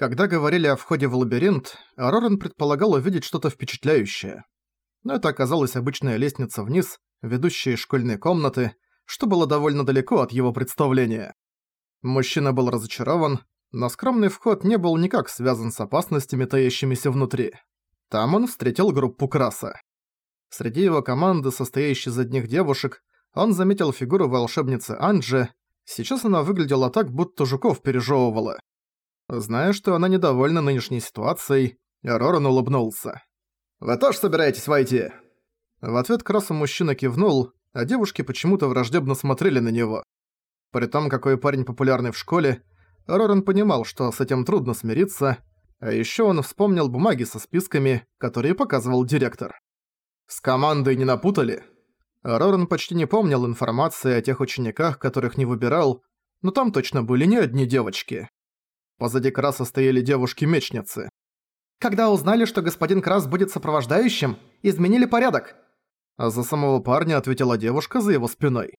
Когда говорили о входе в лабиринт, Роран предполагал увидеть что-то впечатляющее. Но это оказалась обычная лестница вниз, ведущая из школьной комнаты, что было довольно далеко от его представления. Мужчина был разочарован, но скромный вход не был никак связан с опасностями, таящимися внутри. Там он встретил группу Краса. Среди его команды, состоящей из одних девушек, он заметил фигуру волшебницы Анджи. Сейчас она выглядела так, будто жуков пережевывала. Зная, что она недовольна нынешней ситуацией, Роран улыбнулся. «Вы тоже собираетесь войти?» В ответ Красу мужчина кивнул, а девушки почему-то враждебно смотрели на него. При том, какой парень популярный в школе, Роран понимал, что с этим трудно смириться, а ещё он вспомнил бумаги со списками, которые показывал директор. «С командой не напутали?» Роран почти не помнил информации о тех учениках, которых не выбирал, но там точно были не одни девочки. Позади Краса стояли девушки-мечницы. «Когда узнали, что господин Крас будет сопровождающим, изменили порядок!» А за самого парня ответила девушка за его спиной.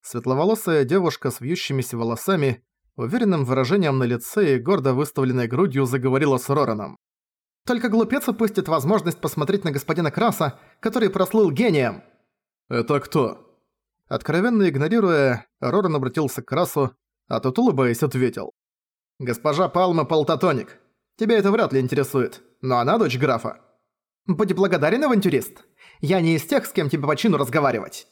Светловолосая девушка с вьющимися волосами, уверенным выражением на лице и гордо выставленной грудью заговорила с Рораном. «Только глупец упустит возможность посмотреть на господина Краса, который прослыл гением!» «Это кто?» Откровенно игнорируя, Роран обратился к Красу, а тот, улыбаясь, ответил. «Госпожа Палма Полтатоник, тебя это вряд ли интересует, но она дочь графа». «Будь благодарен, авантюрист. Я не из тех, с кем тебе по чину разговаривать».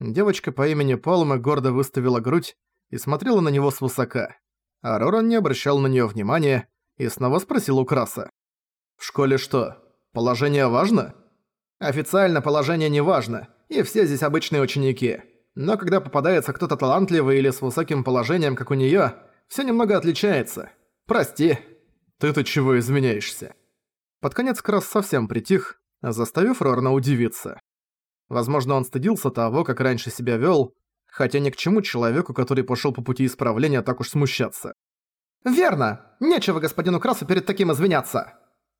Девочка по имени Палма гордо выставила грудь и смотрела на него свысока. А Роран не обращал на неё внимания и снова спросил у Краса. «В школе что, положение важно?» «Официально положение не важно, и все здесь обычные ученики. Но когда попадается кто-то талантливый или с высоким положением, как у неё, всё немного отличается. Прости». «Ты-то чего изменяешься?» Под конец Крас совсем притих, заставив Рорна удивиться. Возможно, он стыдился того, как раньше себя вел, хотя ни к чему человеку, который пошел по пути исправления, так уж смущаться. «Верно! Нечего господину Красу перед таким извиняться!»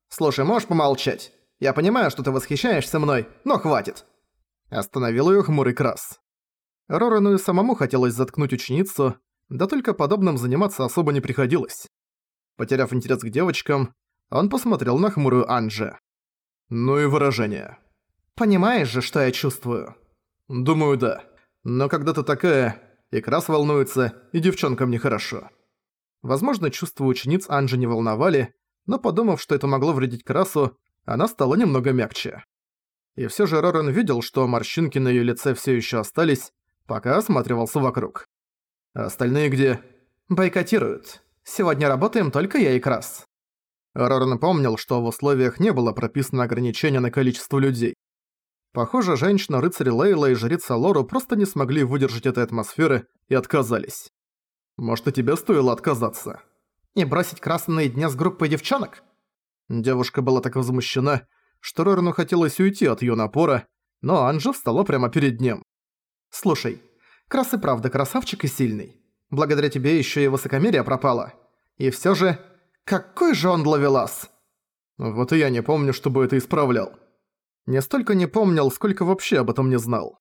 «Слушай, можешь помолчать? Я понимаю, что ты восхищаешься мной, но хватит!» Остановил её хмурый Крас. Рорану и самому хотелось заткнуть ученицу, да только подобным заниматься особо не приходилось. Потеряв интерес к девочкам, он посмотрел на хмурую Анже. «Ну и выражение». «Понимаешь же, что я чувствую?» «Думаю, да. Но когда ты такая, и Крас волнуется, и девчонкам нехорошо». Возможно, чувства учениц Анжи не волновали, но подумав, что это могло вредить Красу, она стала немного мягче. И всё же Роран видел, что морщинки на её лице всё ещё остались, пока осматривался вокруг. А остальные где? Бойкотируют. Сегодня работаем только я и Крас. Роран помнил, что в условиях не было прописано ограничение на количество людей. Похоже, женщина-рыцарь Лейла и жрица Лору просто не смогли выдержать этой атмосферы и отказались. Может, и тебе стоило отказаться? И бросить красные дня с группой девчонок? Девушка была так возмущена, что Рорану хотелось уйти от её напора, но Анжа встала прямо перед ним. «Слушай, Крас и правда красавчик и сильный. Благодаря тебе ещё и высокомерие пропало. И всё же какой же он ловелас! Вот и я не помню, чтобы это исправлял. Не столько не помнил, сколько вообще об этом не знал.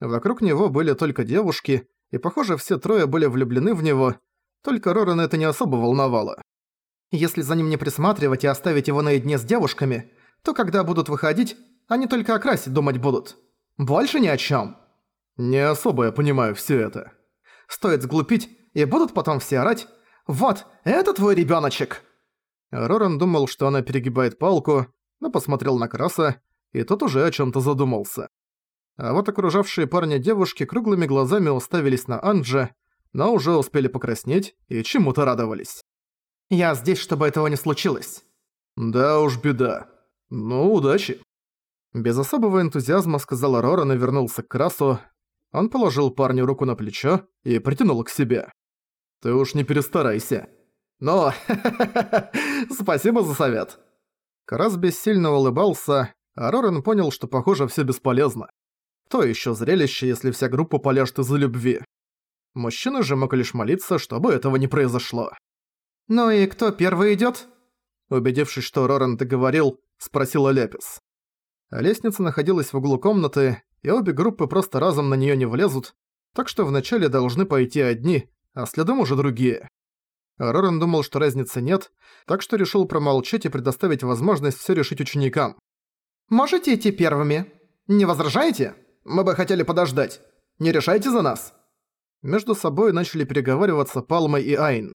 Вокруг него были только девушки, и, похоже, все трое были влюблены в него, только Рорана это не особо волновало. Если за ним не присматривать и оставить его наедине с девушками, то когда будут выходить, они только о красе думать будут. Больше ни о чем. Не особо я понимаю все это. Стоит сглупить, и будут потом все орать «Вот, это твой ребёночек!» Роран думал, что она перегибает палку, но посмотрел на Краса, и тот уже о чём-то задумался. А вот окружавшие парня девушки круглыми глазами уставились на Анджа, но уже успели покраснеть и чему-то радовались. «Я здесь, чтобы этого не случилось». «Да уж беда. Ну, удачи». Без особого энтузиазма сказал Роран и вернулся к Красу. Он положил парню руку на плечо и притянул к себе. Ты уж не перестарайся. Но, спасибо за совет. Карас бессильно улыбался, а Рорен понял, что похоже все бесполезно. То еще зрелище, если вся группа поляжет из-за любви. Мужчина же мог лишь молиться, чтобы этого не произошло. «Ну и кто первый идёт?» Убедившись, что Рорен договорил, спросила Лепис. Лестница находилась в углу комнаты, и обе группы просто разом на неё не влезут, так что вначале должны пойти одни, а следом уже другие. Роран думал, что разницы нет, так что решил промолчать и предоставить возможность все решить ученикам. «Можете идти первыми? Не возражаете? Мы бы хотели подождать. Не решайте за нас!» Между собой начали переговариваться Палма и Айн.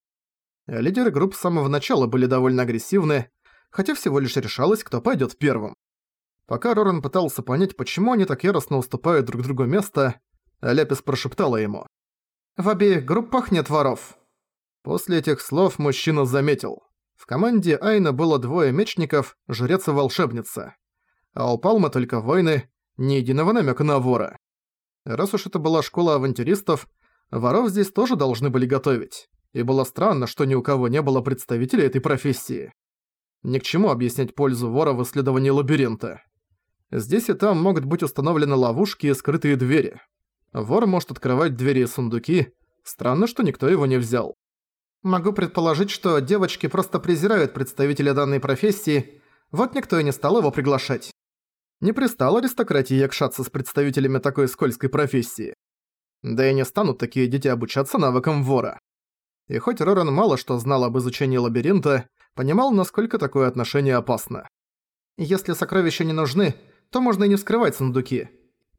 Лидеры групп с самого начала были довольно агрессивны, хотя всего лишь решалось, кто пойдет первым. Пока Роран пытался понять, почему они так яростно уступают друг другу место, Ляпис прошептала ему. «В обеих группах нет воров». После этих слов мужчина заметил. В команде Айна было двое мечников, жрец и волшебница. А у Палмы только воины, ни единого намека на вора. Раз уж это была школа авантюристов, воров здесь тоже должны были готовить. И было странно, что ни у кого не было представителей этой профессии. Ни к чему объяснять пользу вора в исследовании лабиринта. Здесь и там могут быть установлены ловушки и скрытые двери. Вор может открывать двери и сундуки. Странно, что никто его не взял. Могу предположить, что девочки просто презирают представителя данной профессии, вот никто и не стал его приглашать. Не пристал аристократии якшаться с представителями такой скользкой профессии. Да и не станут такие дети обучаться навыкам вора. И хоть Роран мало что знал об изучении лабиринта, понимал, насколько такое отношение опасно. Если сокровища не нужны, то можно и не вскрывать сундуки.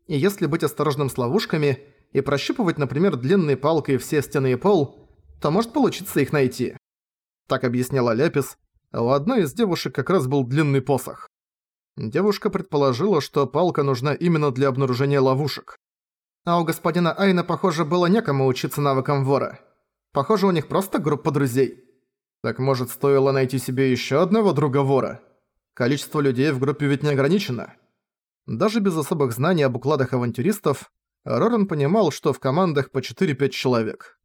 И если быть осторожным с ловушками и прощупывать, например, длинной палкой все стены и пол, то может получиться их найти. Так объясняла Ляпис, а у одной из девушек как раз был длинный посох. Девушка предположила, что палка нужна именно для обнаружения ловушек. А у господина Айна, похоже, было некому учиться навыкам вора. Похоже, у них просто группа друзей. Так может, стоило найти себе еще одного друга вора? Количество людей в группе ведь не ограничено. Даже без особых знаний об укладах авантюристов, Роран понимал, что в командах по 4-5 человек.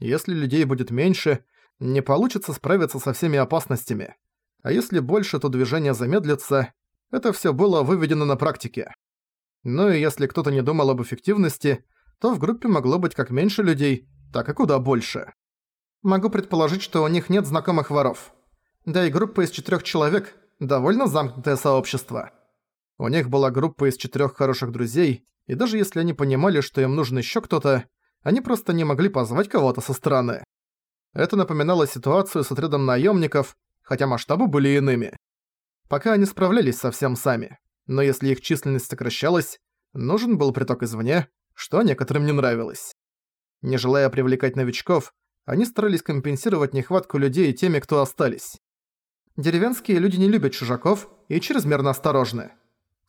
Если людей будет меньше, не получится справиться со всеми опасностями. А если больше, то движение замедлится. Это всё было выведено на практике. Ну и если кто-то не думал об эффективности, то в группе могло быть как меньше людей, так и куда больше. Могу предположить, что у них нет знакомых воров. Да и группа из четырёх человек – довольно замкнутое сообщество. У них была группа из четырёх хороших друзей, и даже если они понимали, что им нужен ещё кто-то, они просто не могли позвать кого-то со стороны. Это напоминало ситуацию с отрядом наемников, хотя масштабы были иными. Пока они справлялись совсем сами, но если их численность сокращалась, нужен был приток извне, что некоторым не нравилось. Не желая привлекать новичков, они старались компенсировать нехватку людей теми, кто остались. Деревенские люди не любят чужаков и чрезмерно осторожны.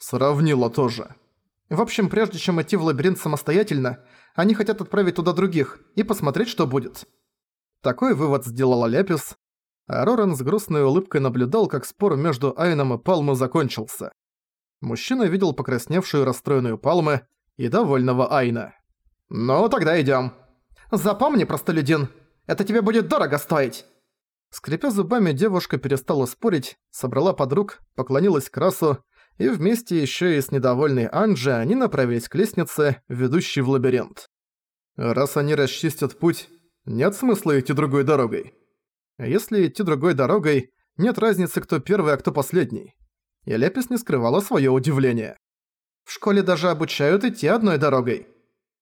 Сравнила тоже. В общем, прежде чем идти в лабиринт самостоятельно, они хотят отправить туда других и посмотреть, что будет. Такой вывод сделала Ляпис, а Роран с грустной улыбкой наблюдал, как спор между Айном и Палмой закончился. Мужчина видел покрасневшую расстроенную Палмы и довольного Айна. «Ну, тогда идём. Запомни, простолюдин, это тебе будет дорого стоить!» Скрипя зубами, девушка перестала спорить, собрала подруг, поклонилась Красу и вместе еще и с недовольной Анджи они направились к лестнице, ведущей в лабиринт. Раз они расчистят путь, нет смысла идти другой дорогой. Если идти другой дорогой, нет разницы, кто первый, а кто последний. И Лепис не скрывала своё удивление. В школе даже обучают идти одной дорогой.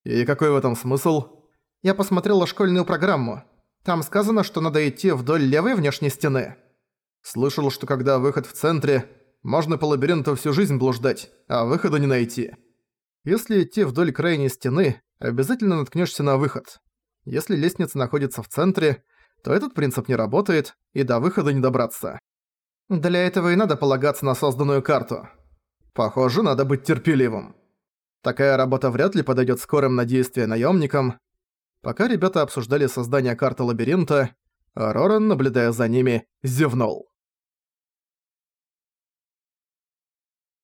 И какой в этом смысл? Я посмотрела школьную программу. Там сказано, что надо идти вдоль левой внешней стены. Слышал, что когда выход в центре, можно по лабиринту всю жизнь блуждать, а выхода не найти. Если идти вдоль крайней стены, обязательно наткнешься на выход. Если лестница находится в центре, то этот принцип не работает, и до выхода не добраться. Для этого и надо полагаться на созданную карту. Похоже, надо быть терпеливым. Такая работа вряд ли подойдет скорым на действия наемникам. Пока ребята обсуждали создание карты лабиринта, Роран, наблюдая за ними, зевнул.